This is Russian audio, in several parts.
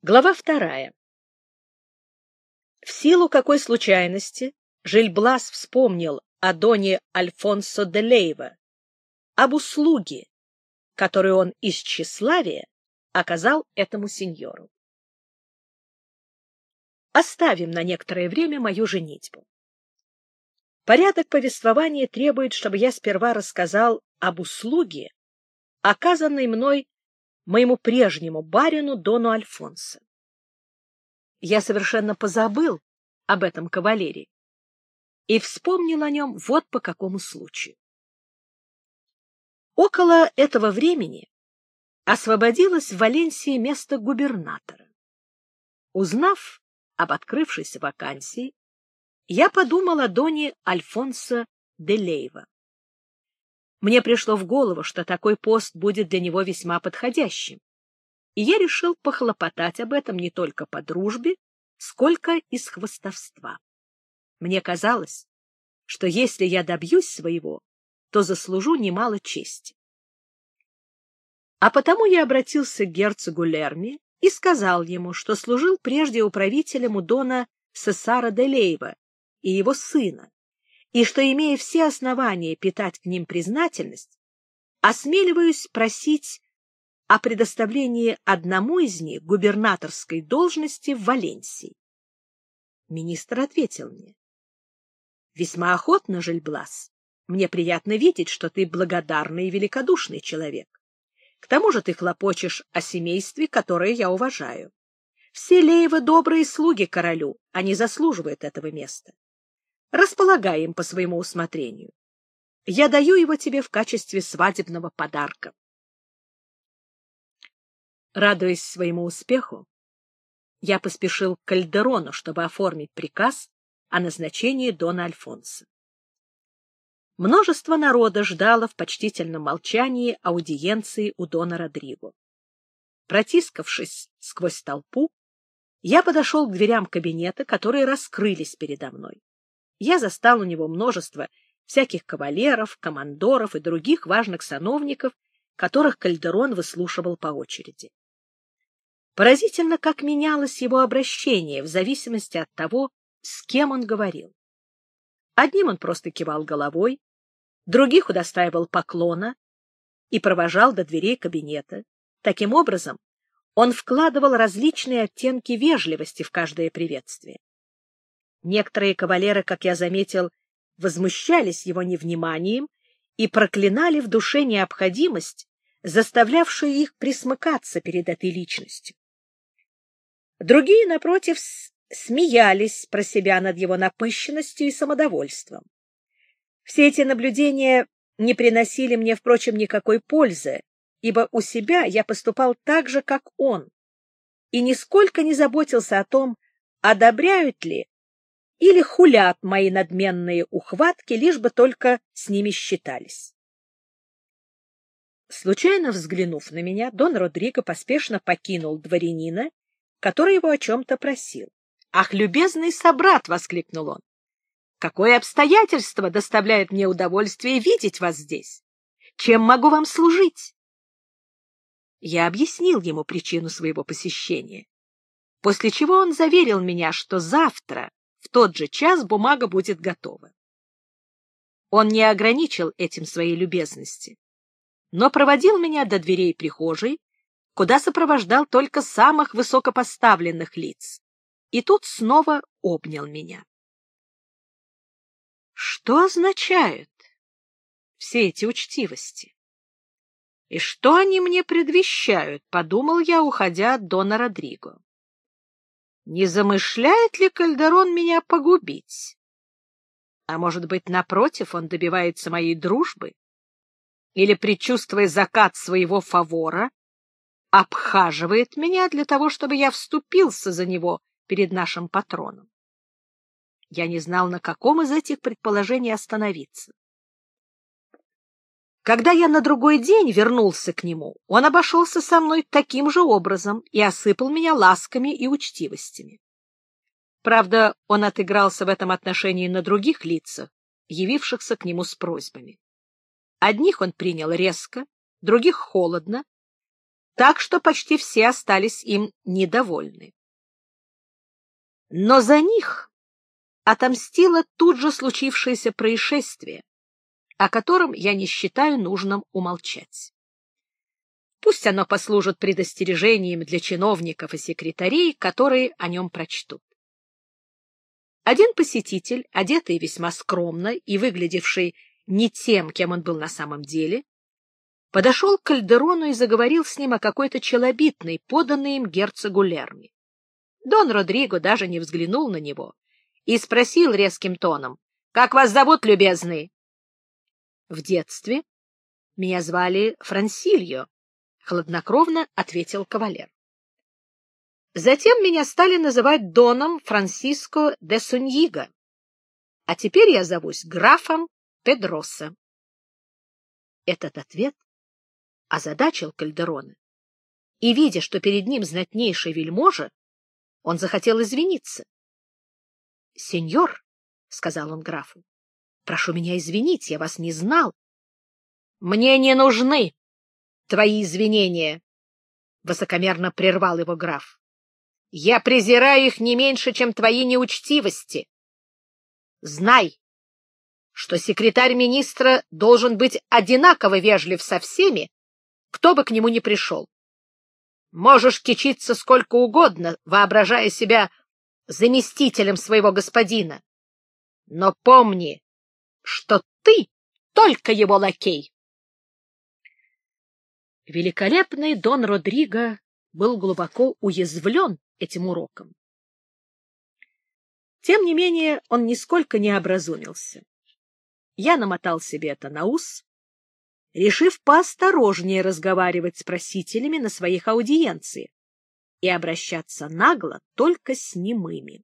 Глава вторая. В силу какой случайности Жильблас вспомнил о доне Альфонсо де Лейва, об услуге, которую он из тщеславия оказал этому сеньору. Оставим на некоторое время мою женитьбу. Порядок повествования требует, чтобы я сперва рассказал об услуге, оказанной мной моему прежнему барину Дону Альфонсо. Я совершенно позабыл об этом кавалере и вспомнил о нем вот по какому случаю. Около этого времени освободилось в Валенсии место губернатора. Узнав об открывшейся вакансии, я подумал о доне Альфонсо де Лейва. Мне пришло в голову, что такой пост будет для него весьма подходящим, и я решил похлопотать об этом не только по дружбе, сколько из хвостовства. Мне казалось, что если я добьюсь своего, то заслужу немало чести. А потому я обратился к герцогу Лерми и сказал ему, что служил прежде управителем у дона Сесара де Лейва и его сына, и что, имея все основания питать к ним признательность, осмеливаюсь просить о предоставлении одному из них губернаторской должности в Валенсии. Министр ответил мне. — Весьма охотно, Жильблас. Мне приятно видеть, что ты благодарный и великодушный человек. К тому же ты хлопочешь о семействе, которое я уважаю. Все Леевы добрые слуги королю, они заслуживают этого места. Располагай им по своему усмотрению. Я даю его тебе в качестве свадебного подарка. Радуясь своему успеху, я поспешил к Кальдерону, чтобы оформить приказ о назначении Дона Альфонса. Множество народа ждало в почтительном молчании аудиенции у Дона Родриго. Протискавшись сквозь толпу, я подошел к дверям кабинета, которые раскрылись передо мной я застал у него множество всяких кавалеров, командоров и других важных сановников, которых Кальдерон выслушивал по очереди. Поразительно, как менялось его обращение в зависимости от того, с кем он говорил. Одним он просто кивал головой, других удостаивал поклона и провожал до дверей кабинета. Таким образом, он вкладывал различные оттенки вежливости в каждое приветствие. Некоторые кавалеры, как я заметил, возмущались его невниманием и проклинали в душе необходимость, заставлявшую их присмыкаться перед этой личностью. Другие, напротив, смеялись про себя над его напыщенностью и самодовольством. Все эти наблюдения не приносили мне, впрочем, никакой пользы, ибо у себя я поступал так же, как он, и нисколько не заботился о том, одобряют ли или хулят мои надменные ухватки, лишь бы только с ними считались. Случайно взглянув на меня, Дон Родриго поспешно покинул дворянина, который его о чем-то просил. — Ах, любезный собрат! — воскликнул он. — Какое обстоятельство доставляет мне удовольствие видеть вас здесь? Чем могу вам служить? Я объяснил ему причину своего посещения, после чего он заверил меня, что завтра в тот же час бумага будет готова. Он не ограничил этим своей любезности, но проводил меня до дверей прихожей, куда сопровождал только самых высокопоставленных лиц, и тут снова обнял меня. Что означают все эти учтивости? И что они мне предвещают, подумал я, уходя от Дона Родриго не замышляет ли Кальдерон меня погубить? А может быть, напротив, он добивается моей дружбы? Или, предчувствуя закат своего фавора, обхаживает меня для того, чтобы я вступился за него перед нашим патроном? Я не знал, на каком из этих предположений остановиться. Когда я на другой день вернулся к нему, он обошелся со мной таким же образом и осыпал меня ласками и учтивостями. Правда, он отыгрался в этом отношении на других лицах, явившихся к нему с просьбами. Одних он принял резко, других — холодно, так что почти все остались им недовольны. Но за них отомстило тут же случившееся происшествие, о котором я не считаю нужным умолчать. Пусть оно послужит предостережением для чиновников и секретарей, которые о нем прочтут. Один посетитель, одетый весьма скромно и выглядевший не тем, кем он был на самом деле, подошел к Кальдерону и заговорил с ним о какой-то челобитной, поданной им герцогу Лерми. Дон Родриго даже не взглянул на него и спросил резким тоном, «Как вас зовут, любезный?» «В детстве меня звали Франсильо», — хладнокровно ответил кавалер. Затем меня стали называть Доном Франсиско де Суньиго, а теперь я зовусь графом Педроса. Этот ответ озадачил Кальдерона, и, видя, что перед ним знатнейший вельможа, он захотел извиниться. — Сеньор, — сказал он графу, — прошу меня извинить, я вас не знал. — Мне не нужны твои извинения, — высокомерно прервал его граф. — Я презираю их не меньше, чем твои неучтивости. Знай, что секретарь министра должен быть одинаково вежлив со всеми, кто бы к нему ни пришел. Можешь кичиться сколько угодно, воображая себя заместителем своего господина. Но помни, что ты только его лакей. Великолепный Дон Родриго был глубоко уязвлен этим уроком. Тем не менее он нисколько не образумился. Я намотал себе это на ус решив поосторожнее разговаривать с просителями на своих аудиенциях и обращаться нагло только с немыми.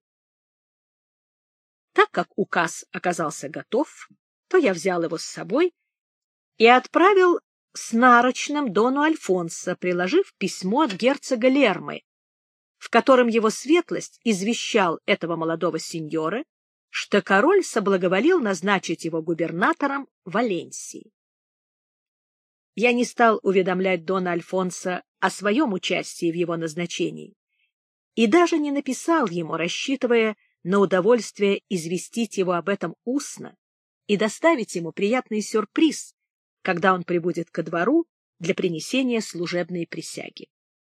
Как указ оказался готов, то я взял его с собой и отправил с нарочным дону Альфонсо, приложив письмо от герцога Лермы, в котором его светлость извещал этого молодого сеньора, что король соблаговолил назначить его губернатором Валенсии. Я не стал уведомлять Дона Альфонса о своем участии в его назначении и даже не написал ему, рассчитывая на удовольствие известить его об этом устно и доставить ему приятный сюрприз, когда он прибудет ко двору для принесения служебной присяги.